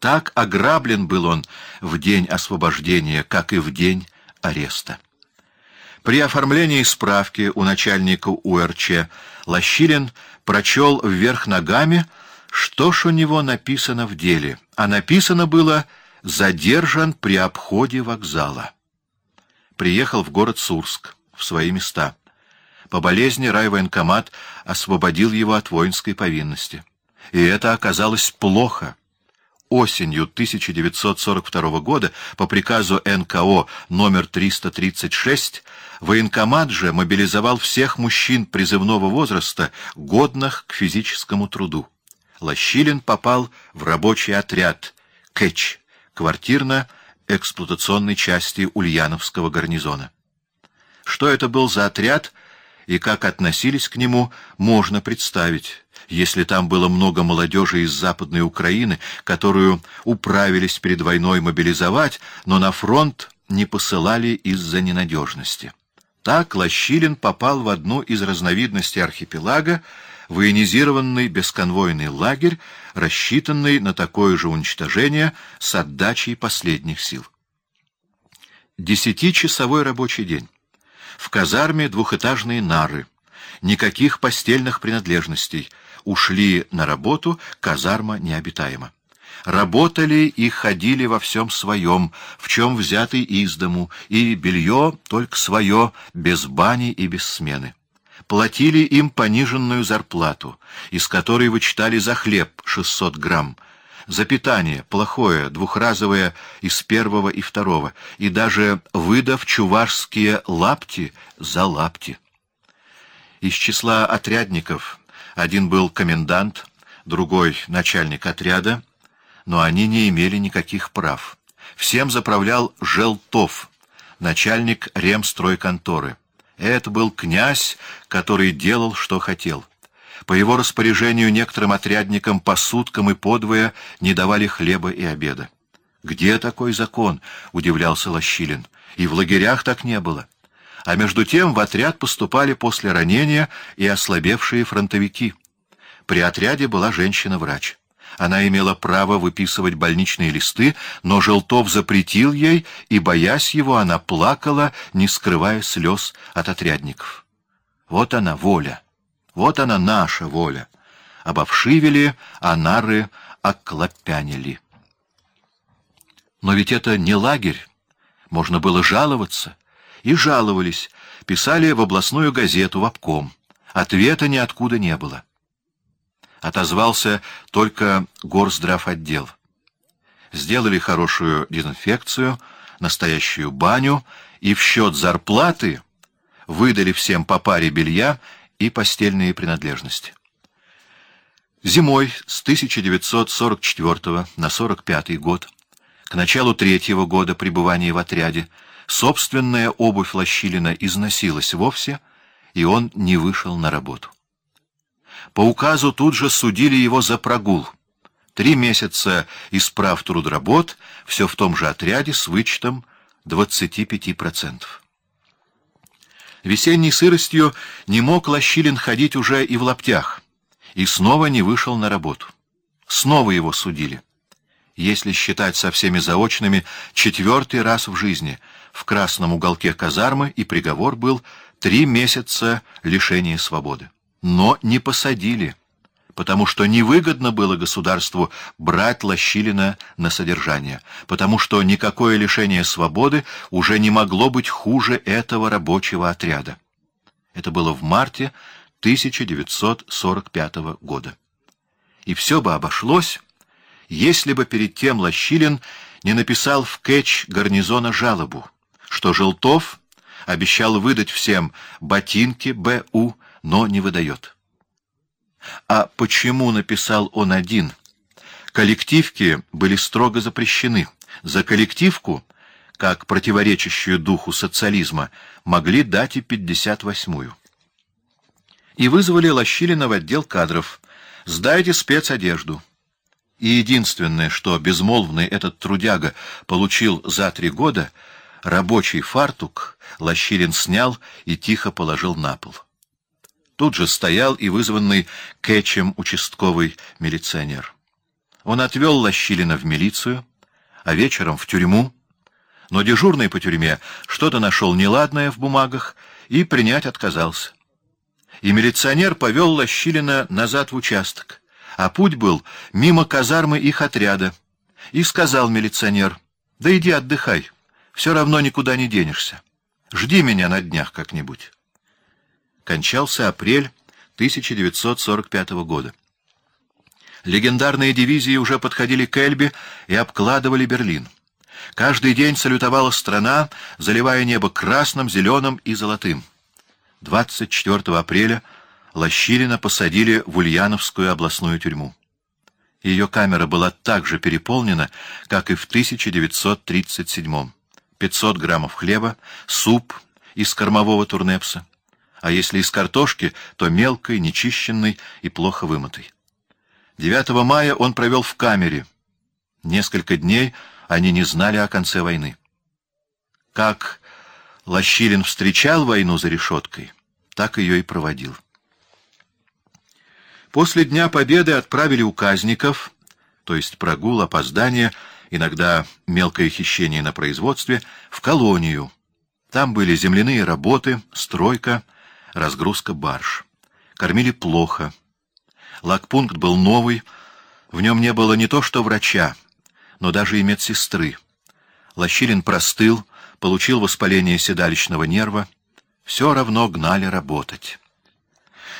Так ограблен был он в день освобождения, как и в день ареста. При оформлении справки у начальника УРЧ Лощилин прочел вверх ногами, что ж у него написано в деле, а написано было «задержан при обходе вокзала». Приехал в город Сурск, в свои места. По болезни райвоенкомат освободил его от воинской повинности. И это оказалось плохо. Осенью 1942 года по приказу НКО номер 336 военкомат же мобилизовал всех мужчин призывного возраста, годных к физическому труду. Лощилин попал в рабочий отряд КЭЧ, квартирно-эксплуатационной части Ульяновского гарнизона. Что это был за отряд и как относились к нему, можно представить, если там было много молодежи из Западной Украины, которую управились перед войной мобилизовать, но на фронт не посылали из-за ненадежности. Так Лощилин попал в одну из разновидностей архипелага, военизированный бесконвойный лагерь, рассчитанный на такое же уничтожение с отдачей последних сил. Десятичасовой рабочий день. В казарме двухэтажные нары. Никаких постельных принадлежностей. Ушли на работу, казарма необитаема. Работали и ходили во всем своем, в чем взятый из дому, и белье только свое, без бани и без смены. Платили им пониженную зарплату, из которой вычитали за хлеб 600 грамм, за питание, плохое, двухразовое из первого и второго, и даже выдав чувашские лапти за лапти. Из числа отрядников один был комендант, другой — начальник отряда, но они не имели никаких прав. Всем заправлял Желтов, начальник ремстройконторы. Это был князь, который делал, что хотел. По его распоряжению некоторым отрядникам по суткам и подвое не давали хлеба и обеда. «Где такой закон?» — удивлялся Лощилин. «И в лагерях так не было». А между тем в отряд поступали после ранения и ослабевшие фронтовики. При отряде была женщина-врач. Она имела право выписывать больничные листы, но Желтов запретил ей, и, боясь его, она плакала, не скрывая слез от отрядников. Вот она, воля. Вот она, наша воля. Обовшивели, а нары оклопянили. Но ведь это не лагерь. Можно было жаловаться. И жаловались. Писали в областную газету, в обком. Ответа ниоткуда не было. Отозвался только горздравотдел. Сделали хорошую дезинфекцию, настоящую баню, и в счет зарплаты выдали всем по паре белья и постельные принадлежности. Зимой с 1944 на 45 год, к началу третьего года пребывания в отряде, собственная обувь Лощилина износилась вовсе, и он не вышел на работу. По указу тут же судили его за прогул. Три месяца исправ трудработ, все в том же отряде с вычетом 25%. Весенней сыростью не мог Лощилин ходить уже и в лаптях, и снова не вышел на работу. Снова его судили. Если считать со всеми заочными, четвертый раз в жизни в красном уголке казармы, и приговор был три месяца лишения свободы. Но не посадили потому что невыгодно было государству брать Лощилина на содержание, потому что никакое лишение свободы уже не могло быть хуже этого рабочего отряда. Это было в марте 1945 года. И все бы обошлось, если бы перед тем Лощилин не написал в кэч гарнизона жалобу, что Желтов обещал выдать всем ботинки БУ, но не выдает. А почему написал он один? Коллективки были строго запрещены. За коллективку, как противоречащую духу социализма, могли дать и 58-ю. И вызвали Лощилина в отдел кадров. «Сдайте спецодежду». И единственное, что безмолвный этот трудяга получил за три года, рабочий фартук Лощилин снял и тихо положил на пол. Тут же стоял и вызванный Кэтчем участковый милиционер. Он отвел Лощилина в милицию, а вечером в тюрьму, но дежурный по тюрьме что-то нашел неладное в бумагах и принять отказался. И милиционер повел Лощилина назад в участок, а путь был мимо казармы их отряда. И сказал милиционер, да иди отдыхай, все равно никуда не денешься. Жди меня на днях как-нибудь. Кончался апрель 1945 года. Легендарные дивизии уже подходили к Эльбе и обкладывали Берлин. Каждый день салютовала страна, заливая небо красным, зеленым и золотым. 24 апреля Лощилина посадили в Ульяновскую областную тюрьму. Ее камера была так же переполнена, как и в 1937 500 граммов хлеба, суп из кормового турнепса, а если из картошки, то мелкой, нечищенной и плохо вымытой. 9 мая он провел в камере. Несколько дней они не знали о конце войны. Как Лощилин встречал войну за решеткой, так ее и проводил. После Дня Победы отправили указников, то есть прогул, опоздание, иногда мелкое хищение на производстве, в колонию. Там были земляные работы, стройка, разгрузка барж. Кормили плохо. Лагпункт был новый, в нем не было не то что врача, но даже и медсестры. Лощилин простыл, получил воспаление седалищного нерва, все равно гнали работать.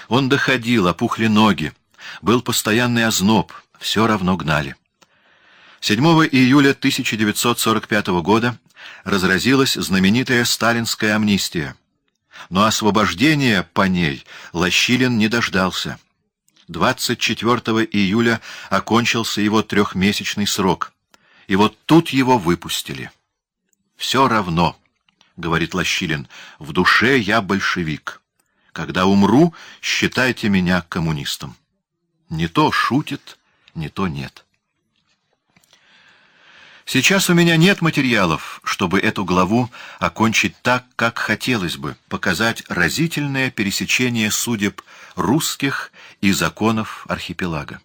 Он доходил, опухли ноги, был постоянный озноб, все равно гнали. 7 июля 1945 года разразилась знаменитая сталинская амнистия. Но освобождения по ней Лощилин не дождался. 24 июля окончился его трехмесячный срок, и вот тут его выпустили. «Все равно», — говорит Лощилин, — «в душе я большевик. Когда умру, считайте меня коммунистом». Не то шутит, не то нет. Сейчас у меня нет материалов, чтобы эту главу окончить так, как хотелось бы, показать разительное пересечение судеб русских и законов архипелага.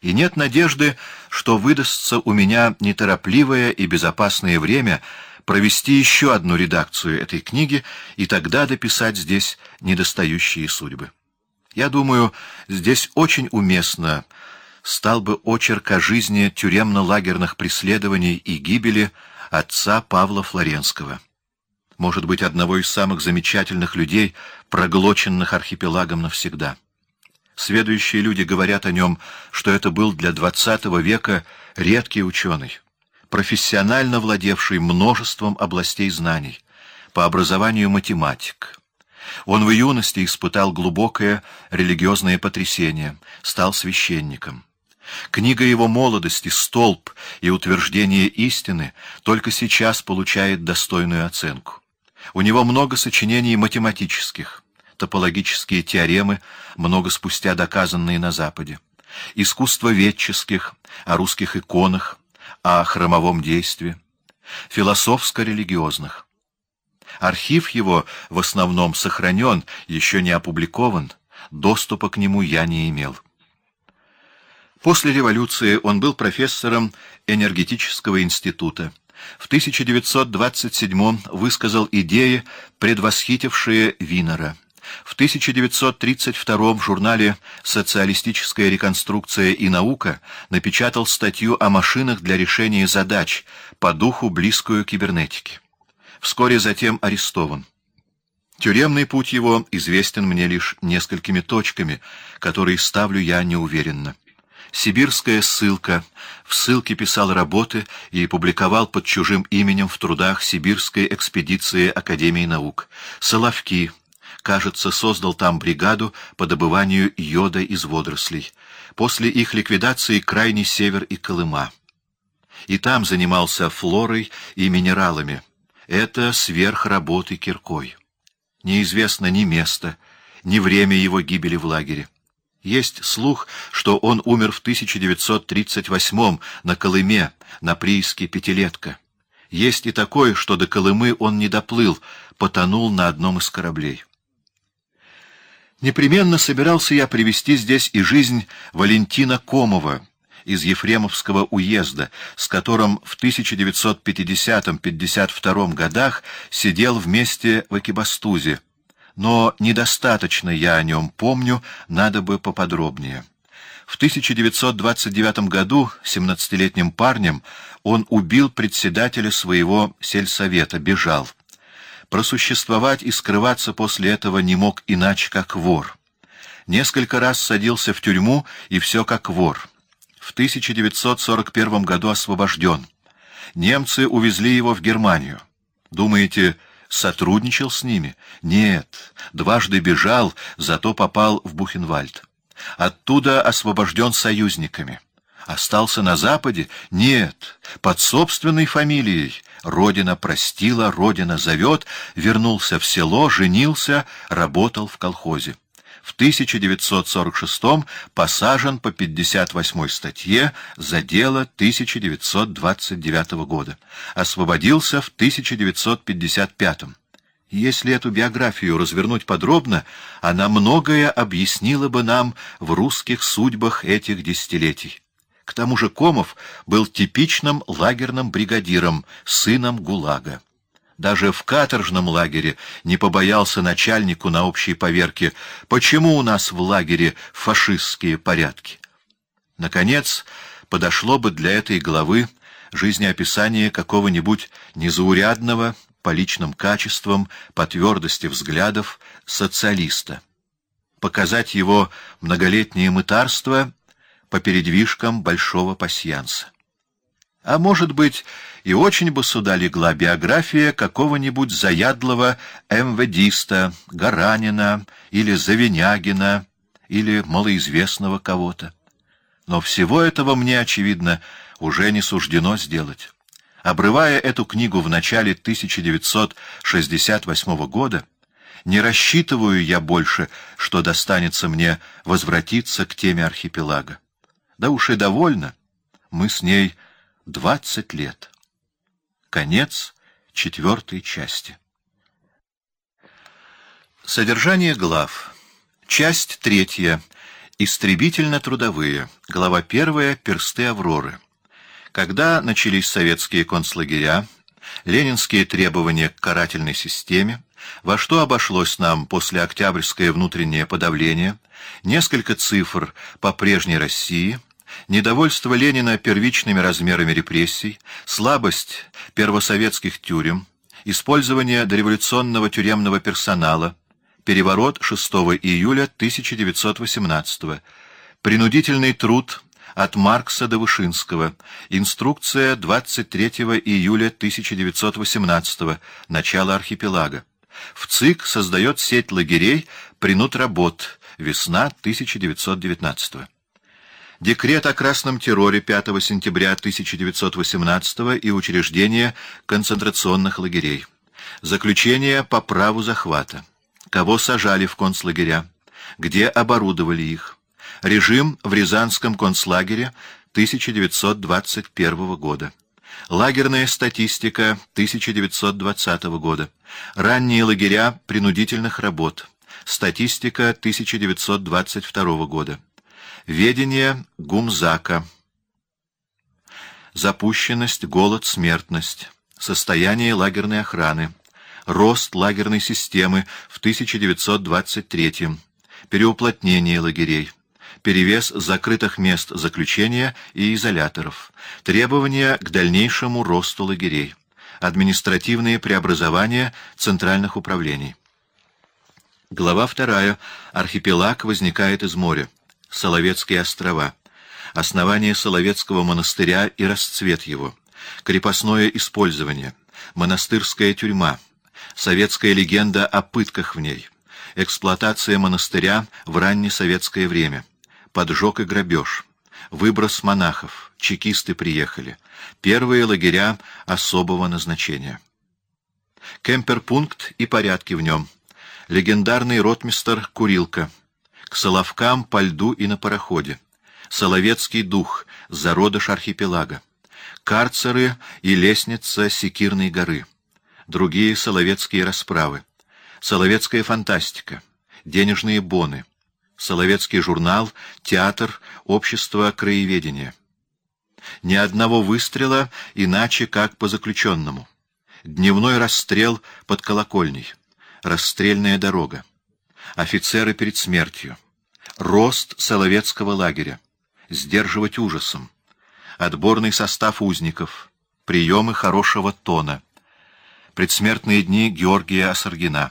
И нет надежды, что выдастся у меня неторопливое и безопасное время провести еще одну редакцию этой книги и тогда дописать здесь недостающие судьбы. Я думаю, здесь очень уместно стал бы очерк о жизни тюремно-лагерных преследований и гибели отца Павла Флоренского. Может быть, одного из самых замечательных людей, проглоченных архипелагом навсегда. Следующие люди говорят о нем, что это был для XX века редкий ученый, профессионально владевший множеством областей знаний, по образованию математик. Он в юности испытал глубокое религиозное потрясение, стал священником. Книга его молодости «Столб» и «Утверждение истины» только сейчас получает достойную оценку. У него много сочинений математических, топологические теоремы, много спустя доказанные на Западе, искусство ветческих, о русских иконах, о хромовом действии, философско-религиозных. Архив его в основном сохранен, еще не опубликован, доступа к нему я не имел. После революции он был профессором энергетического института. В 1927 высказал идеи, предвосхитившие Винера. В 1932 в журнале «Социалистическая реконструкция и наука» напечатал статью о машинах для решения задач, по духу близкую кибернетике. Вскоре затем арестован. Тюремный путь его известен мне лишь несколькими точками, которые ставлю я неуверенно. Сибирская ссылка. В ссылке писал работы и публиковал под чужим именем в трудах Сибирской экспедиции Академии наук. Соловки. Кажется, создал там бригаду по добыванию йода из водорослей. После их ликвидации крайний север и Колыма. И там занимался флорой и минералами. Это сверх работы киркой. Неизвестно ни место, ни время его гибели в лагере. Есть слух, что он умер в 1938-м на Колыме, на прииске Пятилетка. Есть и такое, что до Колымы он не доплыл, потонул на одном из кораблей. Непременно собирался я привести здесь и жизнь Валентина Комова, из Ефремовского уезда, с которым в 1950-52 годах сидел вместе в Экибастузе, но недостаточно я о нем помню, надо бы поподробнее. В 1929 году 17-летним парнем он убил председателя своего сельсовета, бежал. Просуществовать и скрываться после этого не мог иначе, как вор. Несколько раз садился в тюрьму, и все как вор. В 1941 году освобожден. Немцы увезли его в Германию. Думаете, сотрудничал с ними? Нет, дважды бежал, зато попал в Бухенвальд. Оттуда освобожден союзниками. Остался на Западе? Нет, под собственной фамилией. Родина простила, Родина зовет, вернулся в село, женился, работал в колхозе. В 1946 посажен по 58 статье за дело 1929 года. Освободился в 1955 если эту биографию развернуть подробно, она многое объяснила бы нам в русских судьбах этих десятилетий. К тому же Комов был типичным лагерным бригадиром, сыном ГУЛАГа. Даже в каторжном лагере не побоялся начальнику на общей поверке, почему у нас в лагере фашистские порядки. Наконец, подошло бы для этой главы жизнеописание какого-нибудь незаурядного, по личным качествам, по твердости взглядов социалиста. Показать его многолетнее мытарство по передвижкам большого пасьянса. А может быть, и очень бы сюда легла биография какого-нибудь заядлого МВДиста, Гаранина или Завинягина, или малоизвестного кого-то. Но всего этого мне, очевидно, уже не суждено сделать. Обрывая эту книгу в начале 1968 года, не рассчитываю я больше, что достанется мне возвратиться к теме архипелага. Да уж и довольно. Мы с ней двадцать лет. Конец четвертой части. Содержание глав. Часть третья. Истребительно-трудовые. Глава первая. Персты Авроры. Когда начались советские концлагеря, ленинские требования к карательной системе, во что обошлось нам после Октябрьское внутреннее подавление, несколько цифр по прежней России, недовольство Ленина первичными размерами репрессий, слабость первосоветских тюрем, использование дореволюционного тюремного персонала, переворот 6 июля 1918 принудительный труд от Маркса до Вышинского. Инструкция 23 июля 1918 Начало архипелага. В ЦИК создает сеть лагерей «Принуд работ». Весна 1919 Декрет о красном терроре 5 сентября 1918 и учреждение концентрационных лагерей. Заключение по праву захвата. Кого сажали в концлагеря? Где оборудовали их? Режим в Рязанском концлагере 1921 года. Лагерная статистика 1920 года. Ранние лагеря принудительных работ. Статистика 1922 года. Ведение Гумзака. Запущенность, голод, смертность. Состояние лагерной охраны. Рост лагерной системы в 1923 Переуплотнение лагерей перевес закрытых мест заключения и изоляторов, требования к дальнейшему росту лагерей, административные преобразования центральных управлений. Глава вторая. Архипелаг возникает из моря. Соловецкие острова. Основание Соловецкого монастыря и расцвет его. Крепостное использование. Монастырская тюрьма. Советская легенда о пытках в ней. Эксплуатация монастыря в раннесоветское время поджог и грабеж, выброс монахов, чекисты приехали, первые лагеря особого назначения. Кемперпункт и порядки в нем, легендарный ротмистер Курилка, к Соловкам по льду и на пароходе, Соловецкий дух, зародыш архипелага, карцеры и лестница Секирной горы, другие соловецкие расправы, соловецкая фантастика, денежные боны — Соловецкий журнал, театр, общество краеведения. Ни одного выстрела, иначе как по заключенному. Дневной расстрел под колокольней. Расстрельная дорога. Офицеры перед смертью. Рост Соловецкого лагеря. Сдерживать ужасом. Отборный состав узников. Приемы хорошего тона. Предсмертные дни Георгия Осаргина.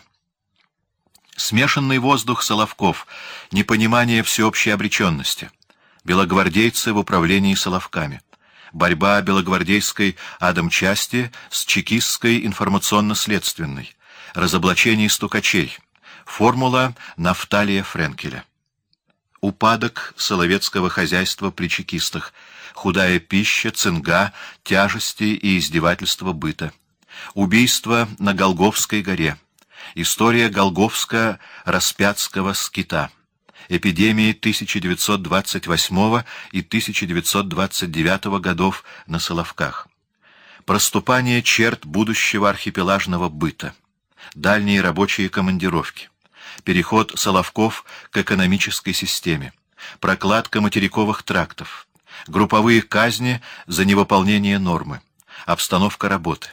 Смешанный воздух Соловков. Непонимание всеобщей обреченности. Белогвардейцы в управлении Соловками. Борьба белогвардейской Адамчасти с чекистской информационно-следственной. Разоблачение стукачей. Формула Нафталия Френкеля. Упадок соловецкого хозяйства при чекистах. Худая пища, цинга, тяжести и издевательства быта. Убийство на Голговской горе. История Голговско-Распятского скита. Эпидемии 1928 и 1929 годов на Соловках. Проступание черт будущего архипелажного быта. Дальние рабочие командировки. Переход Соловков к экономической системе. Прокладка материковых трактов. Групповые казни за невыполнение нормы. Обстановка работы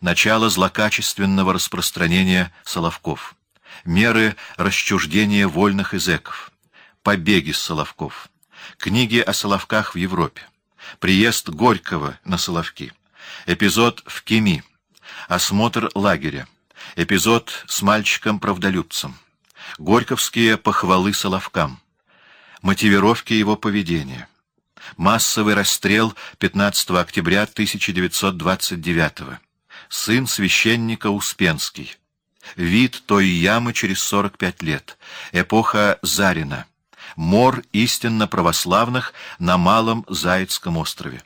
начало злокачественного распространения Соловков, меры расчуждения вольных изеков, побеги с Соловков, книги о Соловках в Европе, приезд Горького на Соловки, эпизод в Кеми, осмотр лагеря, эпизод с мальчиком-правдолюбцем, горьковские похвалы Соловкам, мотивировки его поведения, массовый расстрел 15 октября 1929 года, сын священника Успенский. Вид той ямы через 45 лет. Эпоха Зарина. Мор истинно православных на Малом Заяцком острове.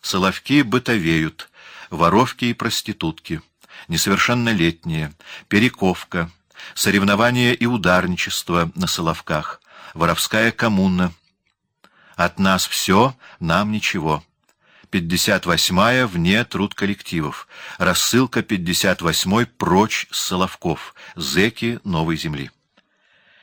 Соловки бытовеют, воровки и проститутки, несовершеннолетние, перековка, соревнования и ударничество на Соловках, воровская коммуна. От нас все, нам ничего. 58-я вне труд коллективов. Рассылка 58-й прочь с Соловков. Зеки Новой Земли.